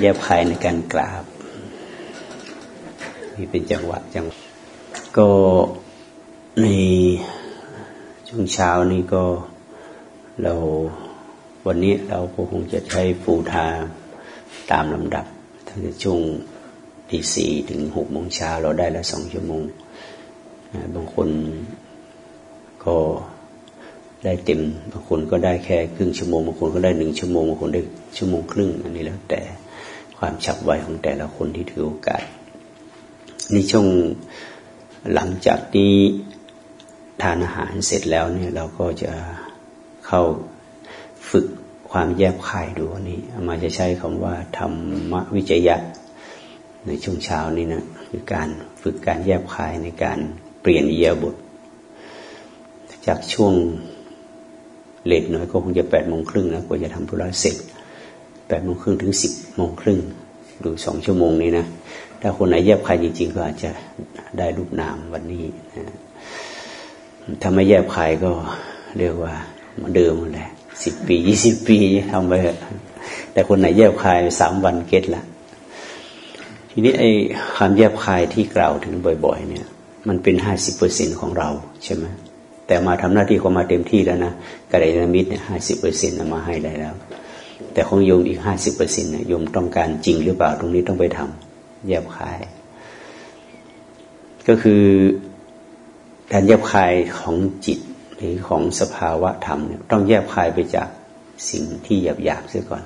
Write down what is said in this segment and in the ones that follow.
แยบคายในการกราบนี่เป็นจังหวะจังก็ในช่วงเช้านี้ก็เราวันนี้เราก็คงจะใช้ฟูทาตามลำดับตั้งแต่ช่วงทีสี่ถึงหกโมงเช้าเราได้ละสองชั่วโมง บางคนก็ได้เต็ม บางคนก็ได้แค่ครึ่งชั่วโมง บางคนก็ได้หนึ่งชั่วโมง บางคนได้ชั่วโมงครึ่ง อันนี้แล้วแต่ ความฉับไวของแต่ละคนที่ถือโอกาสนี่ช่วงหลังจากที่ทานอาหารเสร็จแล้วเนี่ยเราก็จะเข้าฝึกความแยบคายดูนี้มาจะใช้คำว่าธรรมวิจยะ ในช่วงเช้านี้นะคือการฝึกการแยบคายในการเปลี่ยนเยียบท จากช่วงเลทน้อยก็คงจะแปดโมงครึ่งนะกว่าจะทำธุระเสร็จ แปดโมงครึ่งถึงสิบโมงครึ่งดูสองชั่วโมงนี้นะ ถ้าคนไหนแยบคายจริง ๆ ก็อาจจะได้รูปนามวันนี้นะถ้าไม่แยบคายก็เรียกว่ามาเดิมแหละสิบปียี่สิบปีทำไปแต่คนไหนแยบคายสามวันเก็ตละทีนี้ไอ้ความแยบคายที่กล่าวถึงบ่อย ๆ เนี่ย มันเป็นห้าสิบเปอร์เซ็นของเราใช่ไหมแต่มาทำหน้าที่ของมาเต็มที่แล้วนะกระไรนามิตรเนี่ยห้าสิบเปอร์เซ็นต์มาให้ได้แล้ว แต่ของโยมอีกห้าสิบเปอร์เซ็นต์โยมต้องการจริงหรือเปล่าตรงนี้ต้องไปทำแยบคาย ก็คือการแยบคายของจิตหรือของสภาวะธรรมเนี่ยต้องแยบคายไปจากสิ่งที่หยาบหยาบเสียก่อน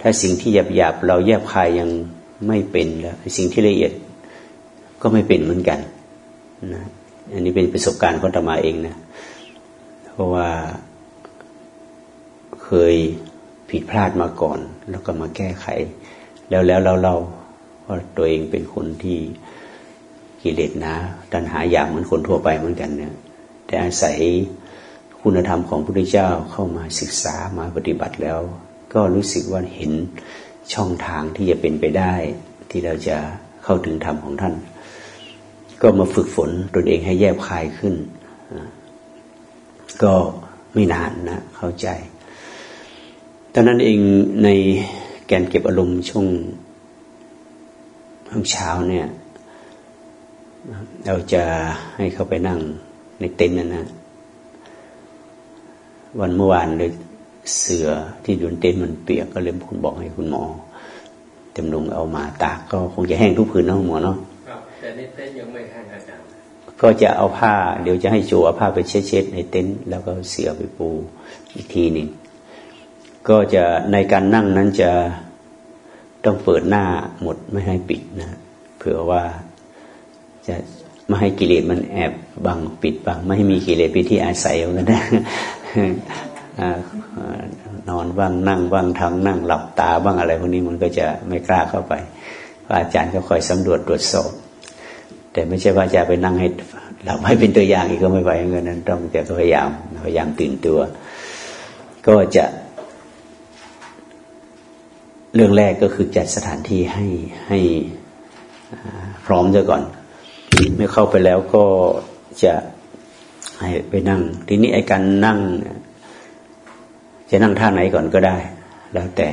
ถ้าสิ่งที่หยาบหยาบเราแยบคายยังไม่เป็นแล้วสิ่งที่ละเอียดก็ไม่เป็นเหมือนกันนะอันนี้เป็นประสบการณ์ของธรรมาเองนะ เพราะว่าเคย ผิดพลาดมาก่อน แล้วก็มาแก้ไข แล้วแล้วเราเราว่าตัวเองเป็นคนที่กิเลสนะตัณหาอยากเหมือนคนทั่วไปเหมือนกันเนี่ยแต่อาศัยคุณธรรมของพระพุทธเจ้าเข้ามาศึกษามาปฏิบัติแล้ว ก็รู้สึกว่าเห็นช่องทางที่จะเป็นไปได้ ที่เราจะเข้าถึงธรรมของท่าน ก็มาฝึกฝนตนเองให้แยบคายขึ้น ก็ไม่นานนะเข้าใจ อนนั้นเองในแกนเก็บอารมณ์ช่วงช่วงเช้าเนี่ย เราจะให้เขาไปนั่งในเต็นท์นั่นนะวันเมื่อวานเลยเสือที่อยู่ในเต็นท์มันเปียกก็เลยคุณบอกให้คุณหมอเต็มลงเอามาตากก็คงจะแห้งทุกพื้นนะคุณหมอเนาะครับแต่ในเต็นท์ยังไม่แห้งอาจารย์ก็จะเอาผ้า เดี๋ยวจะให้โจเอาผ้าไปเช็ดๆในเต็นท์แล้วก็เสือไปปูอีกทีหนึ่ง ก็จะในการนั่งนั้นจะต้องเปิดหน้าหมดไม่ให้ปิดนะเผื่อว่าจะไม่ให้กิเลสมันแอบบังปิดบังไม่ให้มีกิเลสเป็นที่อาศัยเหมือนกันนะนอนบ้างนั่งบ้างทำนั่งหลับตาบ้างอะไรพวกนี้มันก็จะไม่กล้าเข้าไปอาจารย์ก็คอยสำรวจตรวจสอบ แต่ไม่ใช่ว่าจะไปนั่งให้หลับให้เป็นตัวอย่างอีกก็ไม่ไหวเงินนั้น ต้องจะพยายามพยายามตื่นตัว ก็จะ เรื่องแรกก็คือจัดสถานที่ให้ให้พร้อมซะก่อน เมื่อเข้าไปแล้วก็จะให้ไปนั่ง ทีนี้ไอ้การนั่ง จะนั่งท่าไหนก่อนก็ได้ แล้วแต่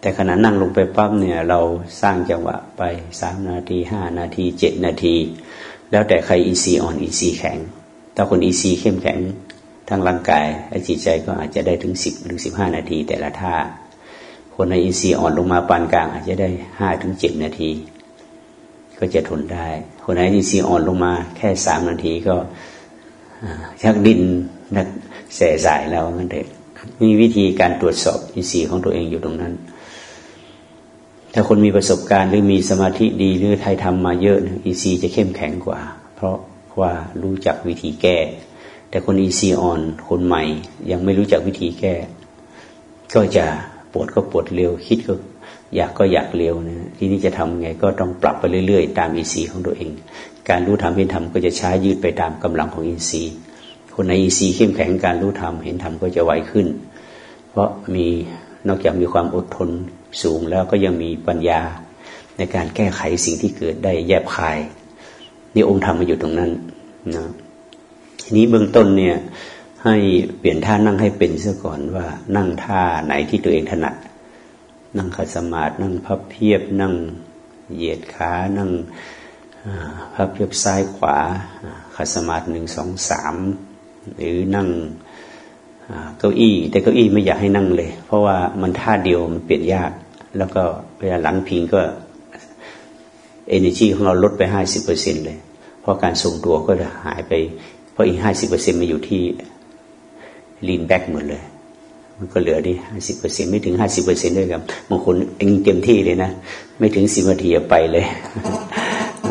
แต่ขณะนั่งลงไปปั๊บเนี่ย เราสร้างจังหวะไปสามนาทีห้านาทีเจ็ดนาที แล้วแต่ใครอินทรีย์อ่อนอินทรีย์แข็ง ถ้าคนอินทรีย์เข้มแข็งทั้งร่างกายและจิตใจก็อาจจะได้ถึงสิบหรือสิบห้านาทีแต่ละท่า คนในอีซีอ่อนลงมาปานกลาง อาจจะได้ห้าถึงเจ็ดนาที ก็จะทนได้ คนไหนที่ซีอ่อนลงมา แค่สามนาทีก็ชักดินนักแสสายแล้วนั่นเองมีวิธีการตรวจสอบอินทรีย์ของตัวเองอยู่ตรงนั้น ถ้าคนมีประสบการณ์หรือมีสมาธิดีหรือไทยทำมาเยอะอินทรีย์จะเข้มแข็งกว่า เพราะว่ารู้จักวิธีแก้ แต่คนอินทรีย์อ่อนคนใหม่ ยังไม่รู้จักวิธีแก้ ก็จะ วดก็ปวดเร็ว คิดก็อยากก็อยากเร็วนะทีนี้จะทำไงก็ต้องปรับไปเรื่อยๆ ตามอินทรีย์ของตัวเอง การรู้ธรรมเห็นธรรมก็จะช้ายืดไปตามกำลังของอินทรีย์ คนในอินทรีย์เข้มแข็งการรู้ธรรมเห็นธรรมก็จะไวขึ้น เพราะมีนอกจากมีความอดทนสูงแล้วก็ยังมีปัญญาในการแก้ไขสิ่งที่เกิดได้แยบคาย นี่องค์ธรรมมาอยู่ตรงนั้นนะทีนี้เบื้องต้นเนี่ย ให้เปลี่ยนท่านั่งให้เป็นซะก่อนว่า นั่งท่าไหนที่ตัวเองถนัด นั่งขัดสมาธินั่งพับเพียบนั่งเหยียดขานั่งพับเพียบซ้ายขวาขัดสมาธิหนึ่งสองสามหรือนั่งเก้าอี้ แต่เก้าอี้ไม่อยากให้นั่งเลย เพราะว่ามันท่าเดียวมันเปลี่ยนยาก แล้วก็เวลาหลังพิงก็ energy ของเราลดไปห้าสิบเปอร์เซ็นเลย เพราะการทรงตัวก็จะหายไป เพราะอีกห้าสิบเปอร์เซ็นมาอยู่ที่ lean back หมดเลย มันก็เหลือดีห้าสิบเปอร์เซ็นไม่ถึงห้าสิบเปอร์เซ็นด้วยครับบางคนเองเต็มที่เลยนะ ไม่ถึงสิบนาทีไปเลย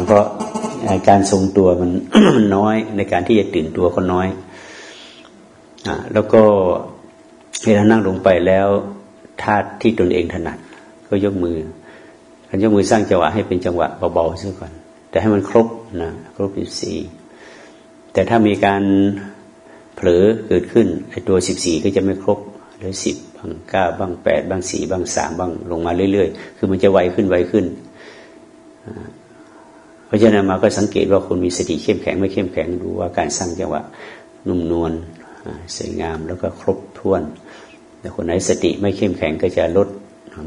เพราะการทรงตัวมันน้อยในการที่จะตื่นตัวก็น้อยอแล้วก็เวลานั่งลงไปแล้วท่าที่ตนเองถนัด ก็ยกมือการยกมือสร้างจังหวะให้เป็นจังหวะเบาๆซะก่อน แต่ให้มันครบนะครบสิบสี่แต่ถ้ามีการ เผลอเกิดขึ้นไอ้ตัวสิบสี่ก็จะไม่ครบหรือสิบบางเก้าบางแปดบางสี่บางสามบางลงมาเรื่อยๆ คือมันจะไวขึ้นไวขึ้น เพราะฉะนั้นมาก็สังเกตว่าคุณมีสติเข้มแข็งไม่เข้มแข็งดูว่าการสร้างจังหวะนุ่มนวลสวยงามแล้วก็ครบถ้วน แต่คนไหนสติไม่เข้มแข็งก็จะลด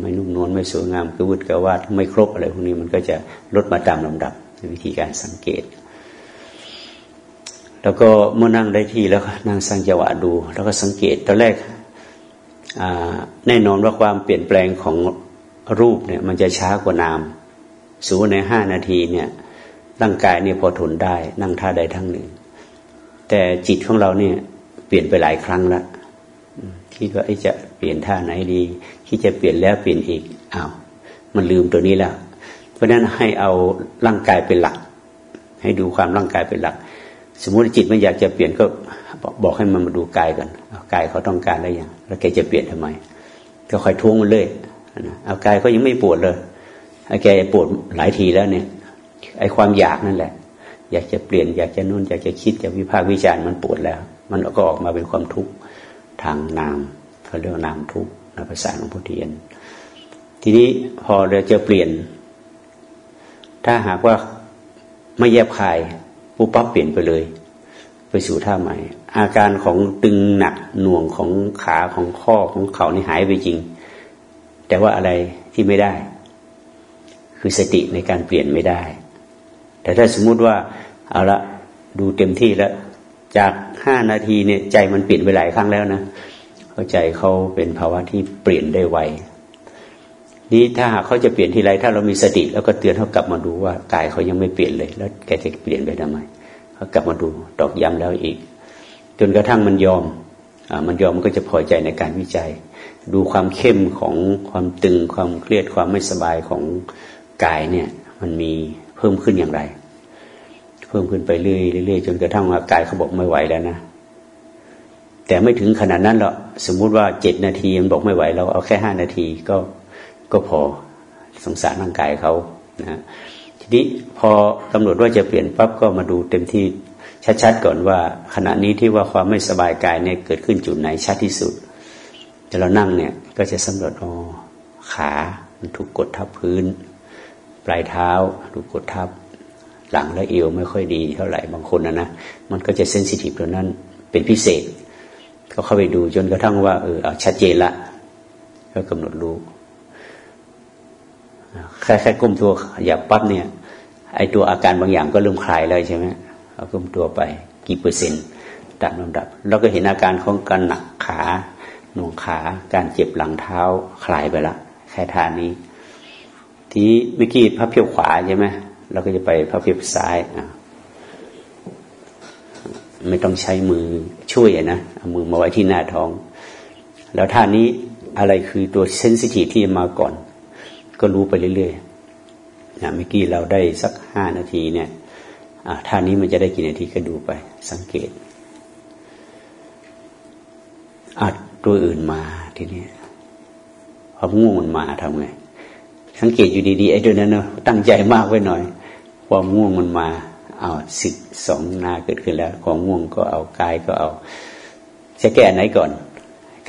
ไม่นุ่มนวลไม่สวยงามกระวุดกระวาดไม่ครบอะไรพวกนี้มันก็จะลดมาตามลำดับวิธีการสังเกต แล้วก็เมื่อนั่งได้ที่แล้วนั่งสร้างจังหวะดู แล้วก็สังเกตตอนแรกแน่นอนว่าความเปลี่ยนแปลงของรูปเนี่ยมันจะช้ากว่านามสูในห้านาทีเนี่ยร่างกายเนี่ยพอทนได้ นั่งท่าใดทั้งหนึ่ง แต่จิตของเราเนี่ยเปลี่ยนไปหลายครั้งแล้วคิดว่าจะเปลี่ยนท่าไหนดีคิดจะเปลี่ยนแล้วเปลี่ยนอีกอ้าวมันลืมตัวนี้แล้ว เพราะฉะนั้นให้เอาร่างกายเป็นหลัก ให้ดูความร่างกายเป็นหลัก สมมติจิตมันอยากจะเปลี่ยนก็บอกให้มันมาดูกายก่อนกายเขาต้องการอะไรอย่าง แล้วแกจะเปลี่ยนทำไม ก็คอยท้วงมันเลยเอากายก็ยังไม่ปวดเลยไอ้แกปวดหลายทีแล้วเนี่ย ไอ้ความอยากนั่นแหละ อยากจะเปลี่ยนอยากจะนู่นอยากจะคิดอยากวิพากษ์วิจารณ์มันปวดแล้ว มันก็ออกมาเป็นความทุกข์ทางนามเขาเรียกนามทุกข์ในภาษาของพุทธิยน ทีนี้พอเราจะเปลี่ยน ถ้าหากว่าไม่แยบคาย ปุ๊บปั๊บเปลี่ยนไปเลย ไปสู่ท่าใหม่ อาการของตึงหนักหน่วงของขาของข้อของเขานี่หายไปจริง แต่ว่าอะไรที่ไม่ได้ คือสติในการเปลี่ยนไม่ได้ แต่ถ้าสมมุติว่าเอาละดูเต็มที่แล้วจากห้านาทีเนี่ยใจมันเปลี่ยนไปหลายครั้งแล้วนะเข้าใจเขาเป็นภาวะที่เปลี่ยนได้ไว นี้ถ้าหากเขาจะเปลี่ยนทีไรถ้าเรามีสติแล้วก็เตือนเขากลับมาดูว่ากายเขายังไม่เปลี่ยนเลย แล้วแกจะเปลี่ยนไปทำไมเขากลับมาดูตอกย้ำแล้วอีก จนกระทั่งมันยอมอมันยอมมันก็จะพอใจในการวิจัย ดูความเข้มของความตึงความเครียดความไม่สบายของกายเนี่ย มันมีเพิ่มขึ้นอย่างไร เพิ่มขึ้นไปเรื่อยๆจนกระทั่งว่ากายเขาบอกไม่ไหวแล้วนะแต่ไม่ถึงขนาดนั้นหรอกสมมุติว่าเจ็ดนาทีมันบอกไม่ไหวเราเอาแค่ห้านาทีก็ ก็พอสงสารร่างกายเขานะทีนี้พอกำหนดว่าจะเปลี่ยนปั๊บก็มาดูเต็มที่ชัดๆก่อนว่า ขณะนี้ที่ว่าความไม่สบายกายเนี่ยเกิดขึ้นจุดไหนชัดที่สุดแต่เรานั่งเนี่ยก็จะสำรวจอ๋อขามันถูกกดทับพื้น ปลายเท้าถูกกดทับ หลังและเอวไม่ค่อยดีเท่าไหร่บางคนนะนะมันก็จะเซนซิทีฟตรงนั้นเป็นพิเศษ ก็เข้าไปดูจนกระทั่งว่าเออเอาชัดเจนละก็กำหนดรู้ แค่แค่ก้มตัวอยากปั๊บเนี่ย ไอตัวอาการบางอย่างก็เริ่มคลายเลยใช่ไหมเอาก้มตัวไปกี่เปอร์เซ็นต์ตามลำดับเราก็เห็นอาการของการหนักขาหน่วงขาการเจ็บหลังเท้าคลายไปละแค่ท่านี้ ทีเมื่อกี้พับเพียวขวาใช่ไหมเราก็จะไปพับเพียบซ้ายอะไม่ต้องใช้มือช่วยนะเอามือมาไว้ที่หน้าท้อง แล้วท่านี้อะไรคือตัวเซนซิทีฟที่มาก่อน ก็รู้ไปเรื่อยๆนะเมื่อกี้เราได้สักห้านาทีเนี่ยท่านี้มันจะได้กี่นาทีก็ดูไป สังเกตอาจตัวอื่นมาทีนี้พอง่วงมันมาทำไงสังเกตอยู่ดีๆไอ้ตัวนั้นเนาะตั้งใจมากไว้หน่อย ความง่วงมันมาเอาสิสองนาเกิดขึ้นแล้ว ความง่วงก็เอากายก็เอาจะแก้ไหนก่อน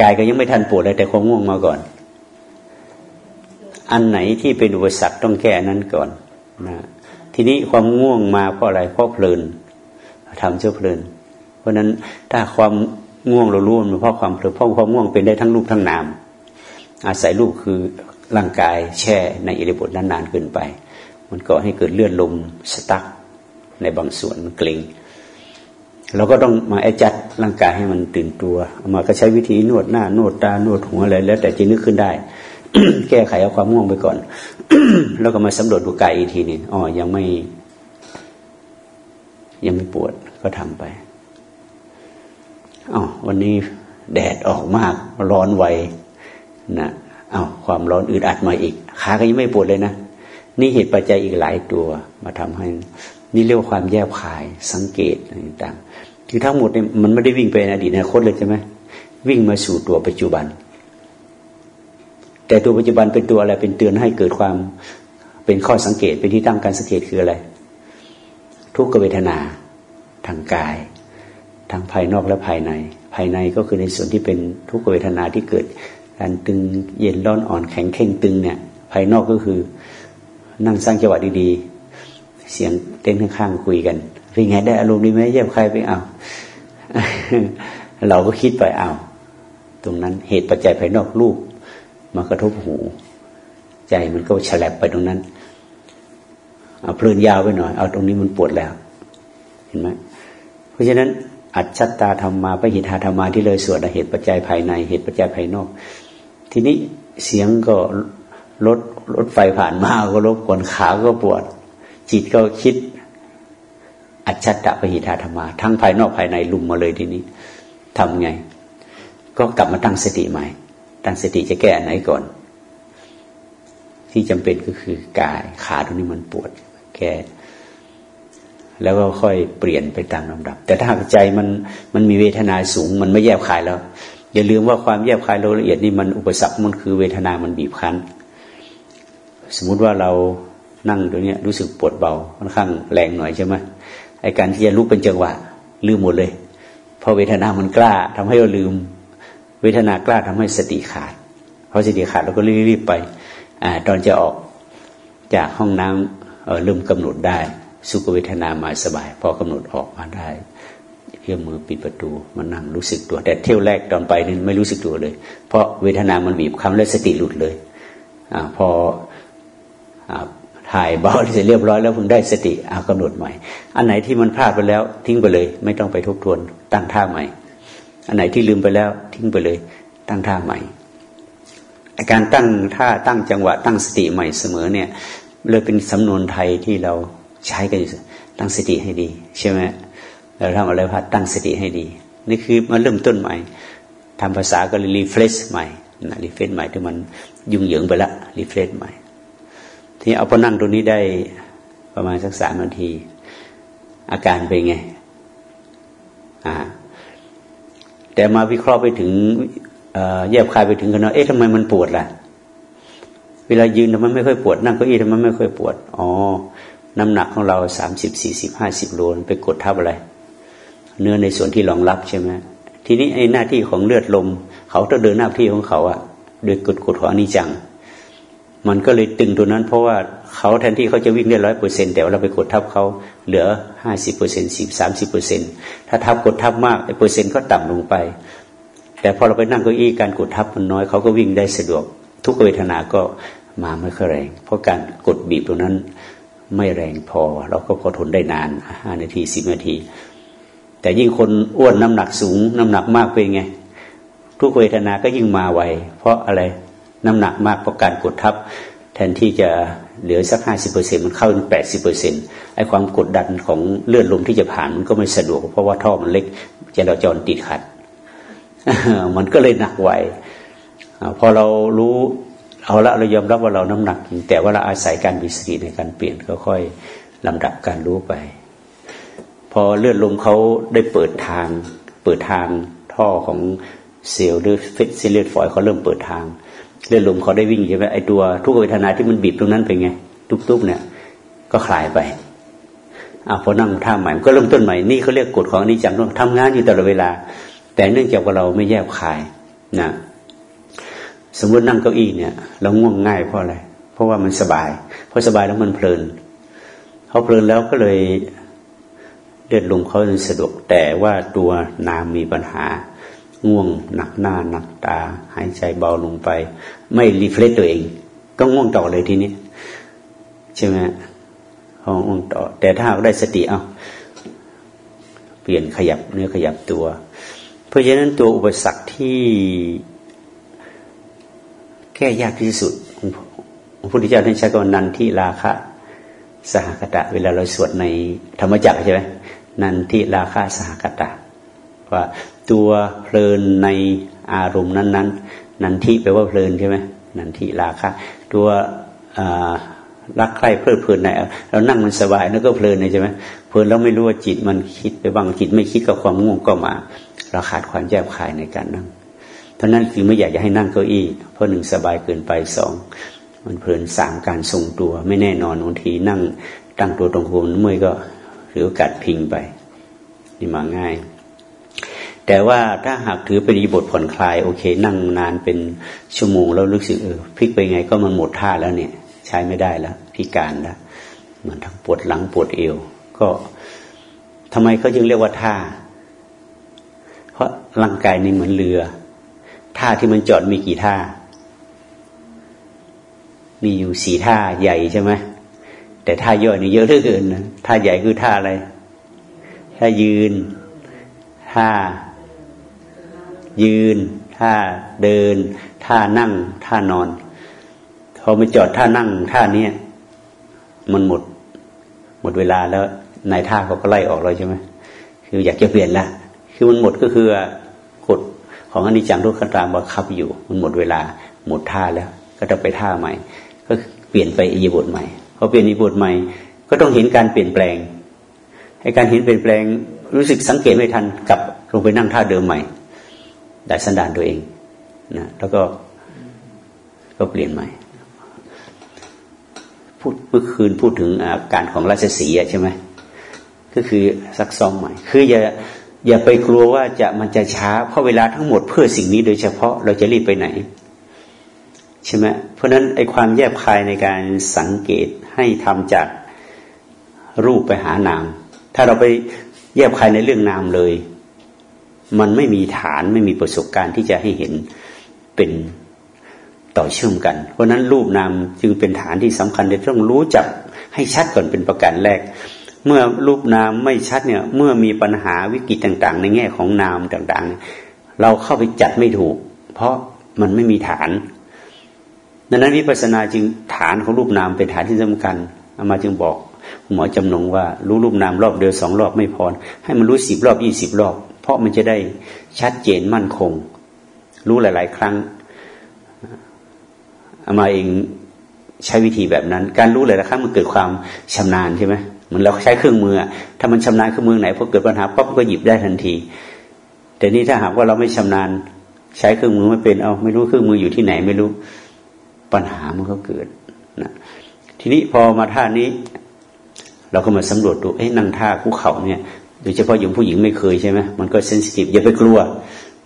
กายก็ยังไม่ทันปวดเลยแต่ความง่วงมาก่อน อันไหนที่เป็นอุปสรรคต้องแก้นั้นก่อนนะทีนี้ความง่วงมาเพราะอะไรเพราะเพลินทำเชื่อเพลิน เพราะนั้นถ้าความง่วงเรารู้มันเพราะความเพลินเพราะความง่วงเป็นได้ทั้งรูปทั้งนาม อาศัยรูปคือร่างกายแช่ในอิริบทนานๆเกินไป มันก็ให้เกิดเลือดลมสตั๊กในบางส่วนมันเกร็งเราก็ต้องมาแอจัดร่างกายให้มันตื่นตัวมาก็ใช้วิธีนวดหน้านวดตานวดหัวอะไรแล้วแต่จะนึกขึ้นได้ แก้ไขเอาความง่วงไปก่อน แล้วก็มาสำรวจดูกายอีกทีนึงอ๋อยังไม่ ยังไม่ปวดก็ทำไปอ๋อวันนี้แดดออกมาก ร้อนไวนะอา้าวความร้อนอึดอัดมาอีกขาก็ยังไม่ปวดเลยนะ นี่เหตุปัจจัยอีกหลายตัว มาทำให้ นี่เรียกว่าความแยบคายสังเกตต่างๆคือทั้งหมดเนี่ยมันไม่ได้วิ่งไปในอดีตอนาคตเลยใช่ไหมวิ่งมาสู่ตัวปัจจุบัน แต่ตัวปัจจุบันเป็นตัวอะไรเป็นเตือนให้เกิดความเป็นข้อสังเกตเป็นที่ตั้งการสังเกตคืออะไร ทุกขเวทนาทางกาย ทางภายนอกและภายใน ภายในก็คือในส่วนที่เป็นทุกขเวทนาที่เกิดการตึงเย็นร้อนอ่อนแข็งเข่งตึงเนี่ย ภายนอกก็คือนั่งสร้างจังหวะดีๆ เสียงเต้นข้างๆคุยกันเป็นไงได้อารมณ์ดีไหมเยี่ยมใครไปเอาเราก็คิดไปเอาตรงนั้นเหตุปัจจัยภายนอกรูป มากระทบหู ใจมันก็ฉลับไปตรงนั้น เอาเพลินยาวไปหน่อย เอาตรงนี้มันปวดแล้ว เห็นไหมเพราะฉะนั้น อัจฉตาธรรมมาปหิทาธรรมาที่เลยส่วนเหตุปัจจัยภายใน เหตุปัจจัยภายนอก ทีนี้เสียงก็รถรถไฟผ่านมาก็รบกวนขาก็ปวด จิตก็คิด อัจฉตะปหิทาธรรมา ทั้งภายนอกภายในลุมมาเลยทีนี้ทำไง ก็กลับมาตั้งสติใหม่ ตั้งสติจะแก้ไหนก่อน ที่จำเป็นก็คือกายขาตรงนี้มันปวด แก้ แล้วก็ค่อยเปลี่ยนไปตามลำดับ แต่ถ้าหากใจมันมันมีเวทนาสูง มันไม่แยบคายแล้ว อย่าลืมว่าความแยบคายละเอียดนี่มันอุปสรรคมันคือเวทนามันบีบคั้น สมมุติว่าเรานั่งตรงนี้รู้สึกปวดเบาค่อนข้างแรงหน่อยใช่ไหมไอการที่จะลุกเป็นจังหวะลืมหมดเลยพอเวทนามันกล้าทำให้เราลืม เวทนากล้าทำให้สติขาด เพอสติขาดเราก็รีบๆไปอตอนจะออกจากห้องน้ำเออลืมกำหนดได้ สุขเวทนามาสบาย พอกำหนดออกมาได้เอื้อมมือปิดประตูมานั่งรู้สึกตัว แต่เที่ยวแรกตอนไปนี่ไม่รู้สึกตัวเลย เพราะเวทนามันบีบคำแล้วสติหลุดเลยอพออถ่ายเบาเสร็จเรียบร้อยแล้วเพิ่งได้สติเอากำหนดใหม่ อันไหนที่มันพลาดไปแล้วทิ้งไปเลย ไม่ต้องไปทบทวนตั้งท่าใหม่ อันไหนที่ลืมไปแล้วทิ้งไปเลย ตั้งท่าใหม่การตั้งท่าตั้งจังหวะ ตั้งสติใหม่เสมอเนี่ยเลยเป็นสำนวนไทยที่เราใช้กันอยู่ตั้งสติให้ดี ใช่ไหมเราทำอะไรพลาดตั้งสติให้ดี นี่คือมาเริ่มต้นใหม่ทำภาษาก็ refresh ใหม่นะ refresh ใหม่ที่มันยุ่งเหยิงไปละ refresh ใหม่ ที่เอาพอนั่งตรงนี้ได้ประมาณสักสามนาที อาการเป็นไง อ่า แต่มาวิเคราะห์ไปถึงแยบคายไปถึงกันว่าเอ๊ะทำไมมันปวดล่ะ เวลายืนทำไมไม่ค่อยปวด นั่งเก้าอี้ทำไมไม่ค่อยปวด อ๋อ น้ำหนักของเราสามสิบสี่สิบห้าสิบโลไปกดทับอะไร เนื้อในส่วนที่รองรับใช่ไหมทีนี้ไอ้หน้าที่ของเลือดลม เขาต้องเดินหน้าที่ของเขาอะโดยกดกดของอนิจจัง มันก็เลยตึงตัวนั้น เพราะว่าเขาแทนที่เขาจะวิ่งได้ร้อยเปอร์เซ็นแต่ว่าเราไปกดทับเขา เหลือห้าสิบเปอร์เซ็นสิบสามสิบเปอร์เซ็นถ้าทับกดทับมากไอ้เปอร์เซ็นต์ก็ต่ำลงไป แต่พอเราไปนั่งเก้าอี้การกดทับมันน้อยเขาก็วิ่งได้สะดวก ทุกเวทนาก็มาไม่ค่อยแรง เพราะการกดบีบตรงนั้นไม่แรงพอ เราก็พอทนได้นานห้านาทีสิบนาที แต่ยิ่งคนอ้วนน้ำหนักสูง น้ำหนักมากเป็นไง ทุกเวทนาก็ยิ่งมาไวเพราะอะไรน้ำหนักมากเพราะการกดทับ แทนที่จะเหลือสักห้าสิบเปอร์เซ็นมันเข้าถึงแปดสิบเปอร์เซ็นไอ้ความกดดันของเลือดลมที่จะผ่านมันก็ไม่สะดวก เพราะว่าท่อมันเล็กจเราจรติดขัด มันก็เลยหนักไวพอเรารู้เอาละเรายอมรับว่าเราน้ำหนักจริงแต่ว่าเราอาศัยการมีสติในการเปลี่ยนก็ค่อยลำดับการรู้ไป พอเลือดลมเขาได้เปิดทาง เปิดทางท่อของเซลล์หรือเส้นเลือดฝอยเขาเริ่มเปิดทาง เลือดลมเขาได้วิ่งใช่ไหมไอตัวทุกขเวทนาที่มันบีบตรงนั้นเป็นไงทุบๆเนี่ย ก็คลายไปอ่าพอนั่งท่าใหม่ก็เริ่มต้นใหม่นี่เขาเรียกกฎของอนิจจังต้องทำงานอยู่ตลอดเวลา แต่เนื่องจากว่าเราไม่แยบคายนะสมมตินั่งเก้าอี้เนี่ยเราง่วงง่ายเพราะอะไร เพราะว่ามันสบาย เพราะสบายแล้วมันเพลินเขาเพลินแล้วก็เลยเดินลงเขาสะดวกแต่ว่าตัวนามมีปัญหา ง่วงหนักหน้าหนักตา หายใจเบาลงไป ไม่ refresh ตัวเองต้องง่วงต่อเลยทีนี้ใช่ไหมห้องง่วงต่อ แต่ถ้าเราได้สติเอาเปลี่ยนขยับเนื้อขยับตัว เพราะฉะนั้นตัวอุปสรรคที่แก้ยากที่สุดพระพุทธเจ้าท่านใช้คำนันที่ราคะสหคตะ เวลาเราสวดในธรรมจักรใช่ไหมนันที่ราคะสหคตะ ว่าตัวเพลินในอารมณ์นั้น ๆ นันทิแปลว่าเพลินใช่ไหมนันทิราคะตัวรักใคร่เพลิดเพลินในเรานั่งมันสบายแล้วก็เพลินใช่ไหมเพลินแล้วไม่รู้ว่าจิตมันคิดไปบ้างจิตไม่คิดกับความง่วงก็มาเราขาดความแยบคายในการนั่งเพราะนั้นคือไม่อยากจะให้นั่งเก้าอี้ เพราะหนึ่งสบายเกินไปสองมันเพลินสามการทรงตัว ไม่แน่นอนบางทีนั่งตั้งตัวตรงหัวมันเมื่อยก็หรือกัดพิงไปนี่มาง่าย แต่ว่าถ้าหากถือเป็นบทผ่อนคลายโอเค นั่งนานเป็นชั่วโมงแล้วรู้สึกเออพลิกไปไงก็มันหมดท่าแล้วเนี่ย ใช้ไม่ได้แล้วพิการแล้วเหมือนทั้งปวดหลังปวดเอว ก็ทำไมเขาจึงเรียกว่าท่า เพราะร่างกายนี่เหมือนเรือท่าที่มันจอดมีกี่ท่า มีอยู่สี่ท่าใหญ่ใช่ไหมแต่ท่าย่อยนี่เยอะเหลือเกินนะท่าใหญ่คือท่าอะไร ท่ายืนท่า ยืน ท่าเดิน ท่านั่ง ท่านอนพอมาจอดท่านั่งท่านี้มันหมด หมดเวลาแล้วนายท่าเขาก็ไล่ออกเลยใช่ไหมคืออยากจะเปลี่ยนละคือมันหมดก็คือกฎของอนิจจังทุกขัตามบังคับอยู่ มันหมดเวลา หมดท่าแล้ว ก็จะไปท่าใหม่ ก็เปลี่ยนไปอียบทใหม่พอเปลี่ยนอีบทใหม่ ก็ต้องเห็นการเปลี่ยนแปลงให้การเห็นเปลี่ยนแปลงรู้สึกสังเกตไม่ทันกลับลงไปนั่งท่าเดิมใหม่ ได้สันดานตัวเองนะแล้วก็ก็เปลี่ยนใหม่ พูดเมื่อคืนพูดถึงอาการของราชสีใช่ไหมก็คือซักซ้อมใหม่ คืออย่าอย่าไปกลัวว่าจะมันจะช้า เพราะเวลาทั้งหมดเพื่อสิ่งนี้โดยเฉพาะเราจะรีบไปไหนใช่ไหมเพราะนั้นไอ้ความแยบคายในการสังเกตให้ทำจากรูปไปหานาม ถ้าเราไปแยบคายในเรื่องนามเลย มันไม่มีฐานไม่มีประสบการณ์ที่จะให้เห็นเป็นต่อเชื่อมกัน เพราะนั้นรูปนามจึงเป็นฐานที่สำคัญที่ต้องรู้จักให้ชัดก่อนเป็นประการแรก เมื่อรูปนามไม่ชัดเนี่ย เมื่อมีปัญหาวิกฤตต่าง ๆ ในแง่ของนามต่างๆ เราเข้าไปจัดไม่ถูก เพราะมันไม่มีฐานดังนั้นวิปัสสนาจึงฐานของรูปนามเป็นฐานที่สำคัญอามาจึงบอกหมอจำนงว่ารู้รูปนามรอบเดียวสองรอบไม่พอให้มันรู้สิบรอบยี่สิบรอบ ราะมันจะได้ชัดเจนมั่นคง รู้หลาย ๆ ครั้งอามาเองใช้วิธีแบบนั้น การรู้หลายๆครั้งมันเกิดความชำนาญใช่ไหมเหมือนเราใช้เครื่องมือถ้ามันชำนาญเครื่องมือไหนพอเกิดปัญหาปั๊บก็หยิบได้ทันทีแต่นี่ถ้าหากว่าเราไม่ชำนาญใช้เครื่องมือไม่เป็นเอาไม่รู้เครื่องมืออยู่ที่ไหนไม่รู้ปัญหามันก็เกิดนะทีนี้พอมาท่านี้ เราก็มาสำรวจดูเอ้นั่งท่าคู่เข่าเนี่ย โดยเฉพาะอย่างผู้หญิงไม่เคยใช่ไหมมันก็เซนซิทีฟอย่าไปกลัว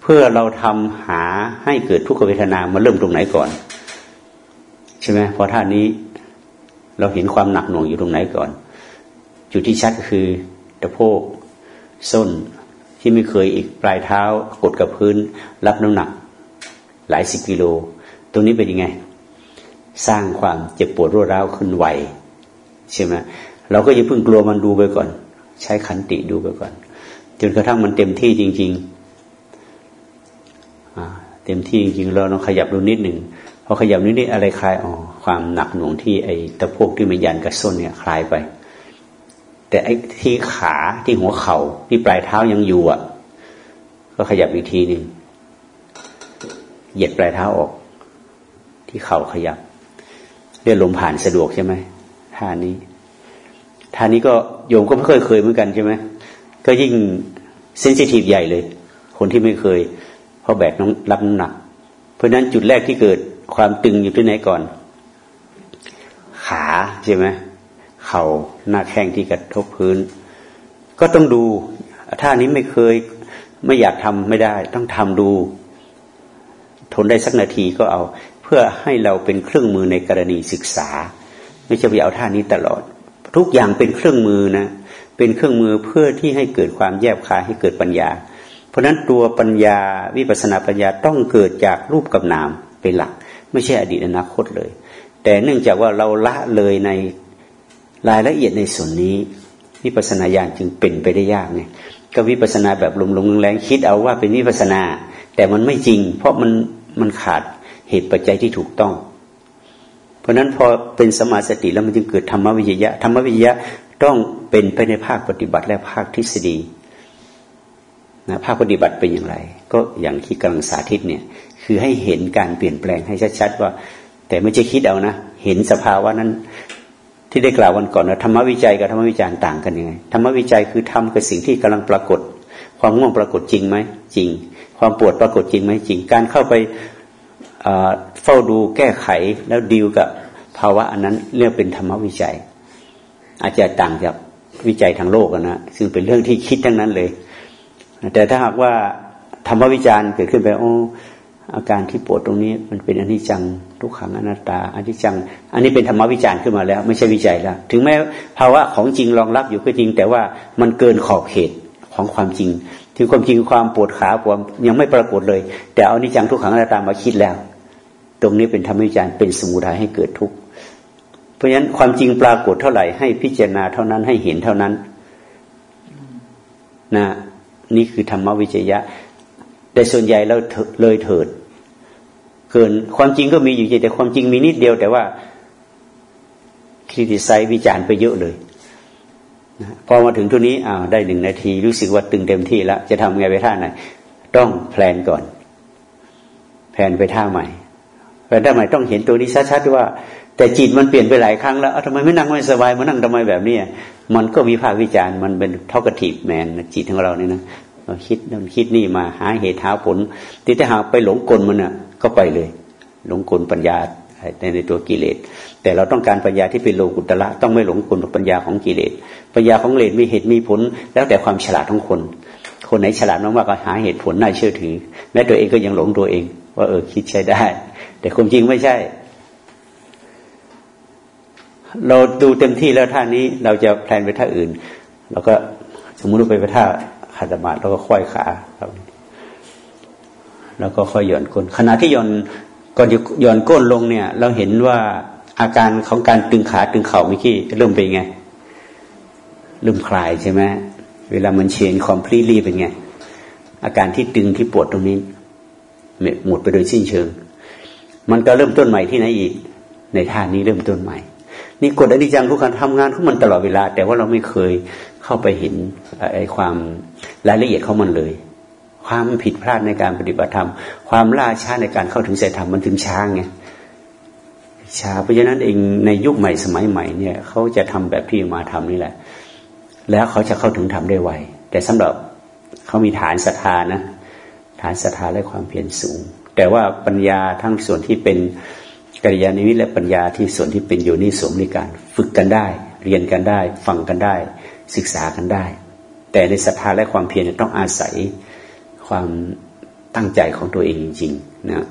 เพื่อเราทำหาให้เกิดทุกขเวทนามาเริ่มตรงไหนก่อน ใช่ไหมพอท่านี้เราเห็นความหนักหน่วงอยู่ตรงไหนก่อน จุดที่ชัดก็คือตะโพกส้นที่ไม่เคยอีกปลายเท้ากดกับพื้น รับน้ำหนัก หลายสิบกิโล ตรงนี้เป็นยังไง สร้างความเจ็บปวดรวดร้าวขึ้นไวใช่ไหมเราก็อย่าเพิ่งกลัวมันดูไปก่อน ใช้ขันติดูไปก่อน จนกระทั่งมันเต็มที่จริงๆเต็มที่จริงๆเราต้องขยับดูนิดหนึ่งพอขยับนิดนิดอะไรคลายอ๋อความหนักหน่วงที่ไอ้ตะโพกที่มันยันกับส้นเนี่ย คลายไป แต่ไอ้ที่ขาที่หัวเขา่าที่ปลายเท้ายังอยู่อะ ก็ขยับอีกทีหนึ่งเหยียดปลายเท้าออก ที่เข่าขยับเลื่อนลมผ่านสะดวกใช่ไหมท่านี้ ท่านี้ก็โยมก็ไม่เคยเคยเหมือนกันใช่ไหมก็ยิ่งเซนซิทีฟใหญ่เลย คนที่ไม่เคย เพราะแบกน้องรับน้ำหนัก เพราะนั้นจุดแรกที่เกิดความตึงอยู่ที่ไหนก่อน ขาใช่ไหมเขา่าหน้าแข้งที่กระทบพื้น ก็ต้องดูท่านี้ไม่เคยไม่อยากทำไม่ได้ ต้องทำดู ทนได้สักนาทีก็เอา เพื่อให้เราเป็นเครื่องมือในกรณีศึกษา ไม่ใช่ไปเอาท่านี้ตลอด ทุกอย่างเป็นเครื่องมือนะเป็นเครื่องมือเพื่อที่ให้เกิดความแยบคายให้เกิดปัญญา เพราะฉะนั้นตัวปัญญาวิปัสนาปัญญาต้องเกิดจากรูปกับนามเป็นหลัก ไม่ใช่อดีตอนาคตเลย แต่เนื่องจากว่าเราละเลยในรายละเอียดในส่วนนี้วิปัสนาญาณจึงเป็นไปได้ยากไงก็วิปัสนาแบบลมๆแรงคิดเอาว่าเป็นวิปัสนา แต่มันไม่จริง เพราะมันมันขาดเหตุปัจจัยที่ถูกต้อง เพราะนั้นพอเป็นสมาสติแล้วมันจึงเกิดธรรมวิจยะธรรมวิจยะต้องเป็นไปในภาคปฏิบัติและภาคทฤษฎีนะภาคปฏิบัติเป็นอย่างไร ก็อย่างที่กำลังสาธิตเนี่ย คือให้เห็นการเปลี่ยนแปลงให้ชัดๆว่า แต่ไม่ใช่คิดเอานะ เห็นสภาวะนั้นที่ได้กล่าววันก่อนนะธรรมวิจัยกับธรรมวิจารณ์ต่างกันยังไงธรรมวิจัยคือทำกับสิ่งที่กำลังปรากฏ ความง่วงปรากฏจริงไหมจริง ความปวดปรากฏจริงไหมจริง การเข้าไป เฝ้าดูแก้ไขแล้วดีลกับภาวะอันนั้นเรียกเป็นธรรมวิจัย อาจจะต่างจากวิจัยทางโลกนะซึ่งเป็นเรื่องที่คิดทั้งนั้นเลย แต่ถ้าหากว่าธรรมวิจารณ์เกิดขึ้นไปโอ้อาการที่ปวดตรงนี้มันเป็นอนิจจังทุกขังอนัตตาอนิจจัง อันนี้เป็นธรรมวิจารณ์ขึ้นมาแล้ว ไม่ใช่วิจัยแล้ว ถึงแม้ภาวะของจริงรองรับอยู่ก็จริง แต่ว่ามันเกินขอบเขตของความจริงที่ความจริงความปวดขาปวดยังไม่ปรากฏเลย แต่เอาอนิจจังทุกขังอนัตตามาคิดแล้ว รงนี้เป็นธรรมวิจารณ์เป็นสมุทัยให้เกิดทุกข์เพราะฉะนั้นความจริงปรากฏเท่าไหร่ให้พิจารณาเท่านั้นให้เห็นเท่านั้นนะนี่คือธรรมวิจยะ แต่ส่วนใหญ่เราเลยเถิด เกินความจริงก็มีอยู่แต่ความจริงมีนิดเดียว แต่ว่าคริติไซวิจารณ์ไปเยอะเลยนะพอมาถึงทุนี้อ้าวได้หนึ่งนาที รู้สึกว่าตึงเต็มที่แล้ว จะทำไงไปท่าไหน ต้องแพลนก่อน แพลนไปท่าใหม่ แพลนท่าใหมต้องเห็นตัวนี้ชัดๆว่า แต่จิตมันเปลี่ยนไปหลายครั้งแล้วทำไมไม่นั่งไม่สบายมานั่งทำไมแบบนี้มันก็มีภาควิจารณ์มันเป็นเท่ากับทีบแมนจิตของเราเนี่ยนะเราคิดนั่นคิดนี่มาหาเหตุหาผลที่ถ้าหากไปหลงกลมันอะ ก็ไปเลย หลงกลปัญญาในในตัวกิเลส แต่เราต้องการปัญญาที่เป็นโลกุตละต้องไม่หลงกลปัญญาของกิเลส ปัญญาของเลสมีเหตุมีผล แล้วแต่ความฉลาดของคน คนไหนฉลาดมากๆก็หาเหตุผลน่าเชื่อถือและตัวเองก็ยังหลงตัวเอง ว่าเออคิดใช้ได้ แต่ความจริงไม่ใช่ เราดูเต็มที่แล้วท่านี้ เราจะแพลนไปท่าอื่นเราก็สมมุติไปไปท่าขัดสมาธิแล้วก็ค่อยขาครับ แล้วก็ค่อยหย่อนก้นขณะที่หย่อนก่อนจะหย่อนก้นลงเนี่ย เราเห็นว่าอาการของการตึงขาตึงเข่าเมื่อกี้เริ่มเป็นไงเริ่มคลายใช่ไหมเวลามันเชนคอมพลีรีเป็นไงอาการที่ตึงที่ปวดตรงนี้หมดไปโดยสิ้นเชิง มันก็เริ่มต้นใหม่ที่ไหนอีก ในท่านี้เริ่มต้นใหม่ นี่กดอนิจจังทุกการทำงานของมันตลอดเวลา แต่ว่าเราไม่เคยเข้าไปเห็นไอ้ความรายละเอียดของมันเลย ความผิดพลาดในการปฏิบัติธรรม ความล่าช้าในการเข้าถึงสายธรรมมันถึงช้าไงช้าเพราะฉะนั้นเองในยุคใหม่สมัยใหม่เนี่ยเขาจะทำแบบที่มาทำนี่แหละ แล้วเขาจะเข้าถึงธรรมได้ไวแต่สำหรับเขามีฐานศรัทธานะ ฐานศรัทธาและความเพียรสูง แต่ว่าปัญญาทั้งส่วนที่เป็นกิริยานิวิตและปัญญาที่ส่วนที่เป็นอยู่นี่สมในการฝึกกันได้ เรียนกันได้ ฟังกันได้ ศึกษากันได้ แต่ในศรัทธาและความเพียรต้องอาศัยความตั้งใจของตัวเองจริงๆนะ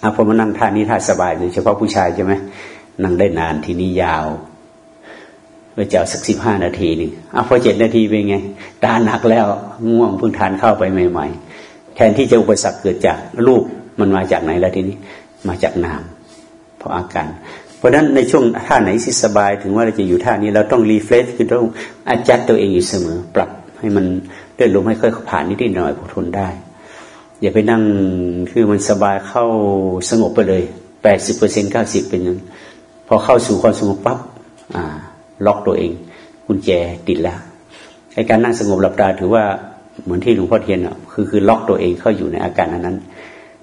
เอาพอมานั่งท่านี้ท่าสบายโดยเฉพาะผู้ชายใช่ไหมนั่งได้นานทีนี้ยาวไปเจ้าสักสิบห้านาทีนี่เอาพอเจ็ดนาทีเป็นไง ตาหนักแล้วง่วงเพิ่งทานเข้าไปใหม่ ๆ แทนที่จะอุปสรรคเกิดจากรูปมันมาจากไหนแล้วทีนี้ มาจากนามเพราะอาการ เพราะฉะนั้นในช่วงท่าไหนที่สบายถึงว่าเราจะอยู่ท่านี้เราต้องรีเฟรชคือต้องอาจัดตัวเองอยู่เสมอ ปรับให้มันเลื่อนลมให้ค่อยผ่านนิดหน่อยพอทนได้ อย่าไปนั่งคือมันสบายเข้าสงบไปเลยแปดสิบเปอร์เซ็นเก้าสิบเป็นนั้นพอเข้าสู่ความสงบปั๊บล็อกตัวเองกุญแจติดแล้วไอการนั่งสงบหลับตาถือว่า เหมือนที่หลวงพ่อเทียนอะคือคือล็อกตัวเองเข้าอยู่ในอาการนั้น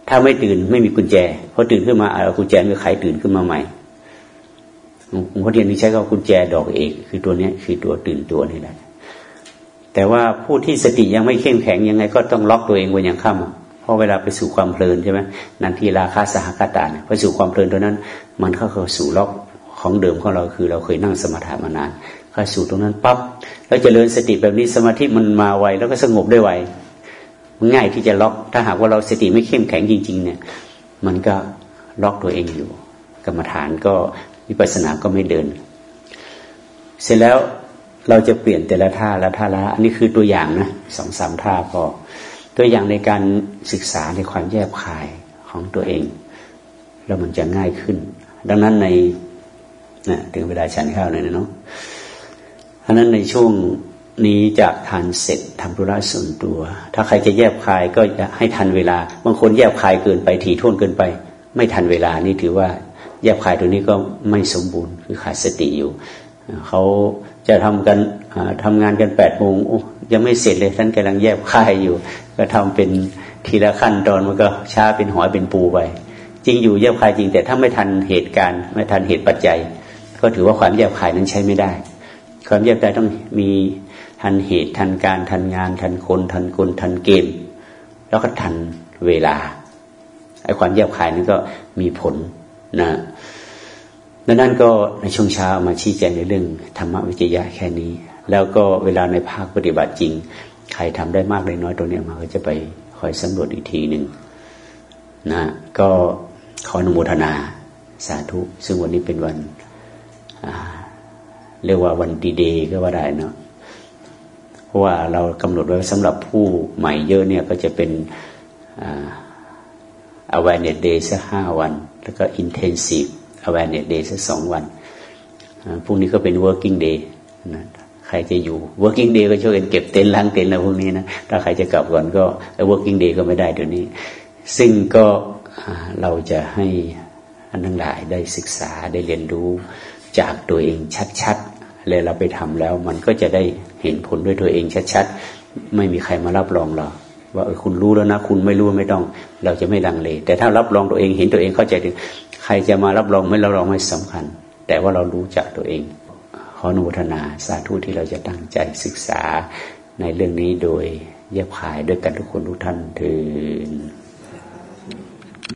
ถ้าไม่ตื่นไม่มีกุญแจพอตื่นขึ้นมาเอากุญแจมือไขตื่นขึ้นมาใหม่หลวงพ่อเทียนนี่ใช้ก็กุญแจดอกเอกคือตัวเนี้ยคือตัวตื่นตัวนี่แหละแต่ว่าผู้ที่สติยังไม่เข้มแข็งยังไง ก็ต้องล็อกตัวเองไว้อย่างข้ามเพราะเวลาไปสู่ความเพลินใช่ไหมนันทีราคาสหกตาเนี่ยไปสู่ความเพลินตัวนั้น มันเข้าสู่ล็อกของเดิมของเราคือเราเคยนั่งสมาธิมานาน เข้าสู่ตรงนั้นปั๊บแล้วจเจริญสติแบบนี้สมาธิมันมาไวแล้วก็สงบได้ไวง่ายที่จะล็อก ถ้าหากว่าเราสติไม่เข้มแข็งจริง ๆ เนี่ย มันก็ล็อกตัวเองอยู่ กรรมฐานก็วิปัสสนาก็ไม่เดิน เสร็จแล้วเราจะเปลี่ยนแต่ละท่าละท่าละอันนี้คือตัวอย่างนะสองสามท่าพอ ตัวอย่างในการศึกษาในความแยบคายของตัวเอง แล้วมันจะง่ายขึ้น ดังนั้นในนะถึงเวลาฉันข้าวเลยนะเนาะ อันนั้นในช่วงนี้จะทานเสร็จทำธุระส่วนตัว ถ้าใครจะแยบคายก็ให้ทันเวลา บางคนแยบคายเกินไปถี่ท่วนเกินไป ไม่ทันเวลานี่ถือว่าแยบคายตัวนี้ก็ไม่สมบูรณ์คือขาดสติอยู่เขาจะทำกันทำงานกันแปดโมงยังไม่เสร็จเลยท่านกำลังแยบคายอยู่ ก็ทำเป็นทีละขั้นตอนมันก็ช้าเป็นหอยเป็นปูไปจริงอยู่แยบคายจริง แต่ถ้าไม่ทันเหตุการณ์ ไม่ทันเหตุปัจจัย ก็ถือว่าความแยบคายนั้นใช้ไม่ได้ ความแยบคายต้องมีทันเหตุทันการทันงานทันคน ทันคนทันเกมแล้วก็ทันเวลาไอ้ความแยบคายนั้นก็มีผลนะดังนั้นก็ในช่วงเช้ามาชี้แจงในเรื่องธรรมวิจยะแค่นี้ แล้วก็เวลาในภาคปฏิบัติจริง ใครทำได้มากได้น้อยตัวนี้มาก็จะไปคอยสำรวจอีกทีหนึ่งนะก็ขออนุโมทนาสาธุ ซึ่งวันนี้เป็นวัน เรียกว่าวันดีเดย์ก็ว่าได้เนาะเพราะว่าเรากำหนดไว้สำหรับผู้ใหม่เยอะเนี่ยก็จะเป็น awareness day สักห้าวัน แล้วก็ intensive awareness day สักสองวันพรุ่งนี้ก็เป็น working day นะใครจะอยู่ working day ก็ช่วยกันเก็บเต็นท์ล้างเต็นท์แล้วพวกนี้นะ ถ้าใครจะกลับก่อนก็ working day ก็ไม่ได้เดี๋ยวนี้ ซึ่งก็เราจะให้อันทั้งหลายได้ศึกษาได้เรียนรู้จากตัวเองชัดๆ เลยเราไปทำแล้ว มันก็จะได้เห็นผลด้วยตัวเองชัดๆ ไม่มีใครมารับรองเราว่าเออคุณรู้แล้วนะ คุณไม่รู้ไม่ต้อง เราจะไม่ลังเล แต่ถ้ารับรองตัวเองเห็นตัวเองเข้าใจถึงใครจะมารับรองไม่รับรองไม่สำคัญ แต่ว่าเรารู้จักตัวเอง ขออนุทนาสาธุที่เราจะตั้งใจศึกษาในเรื่องนี้โดยเยียบขายด้วยกันทุกคนทุกท่านถือ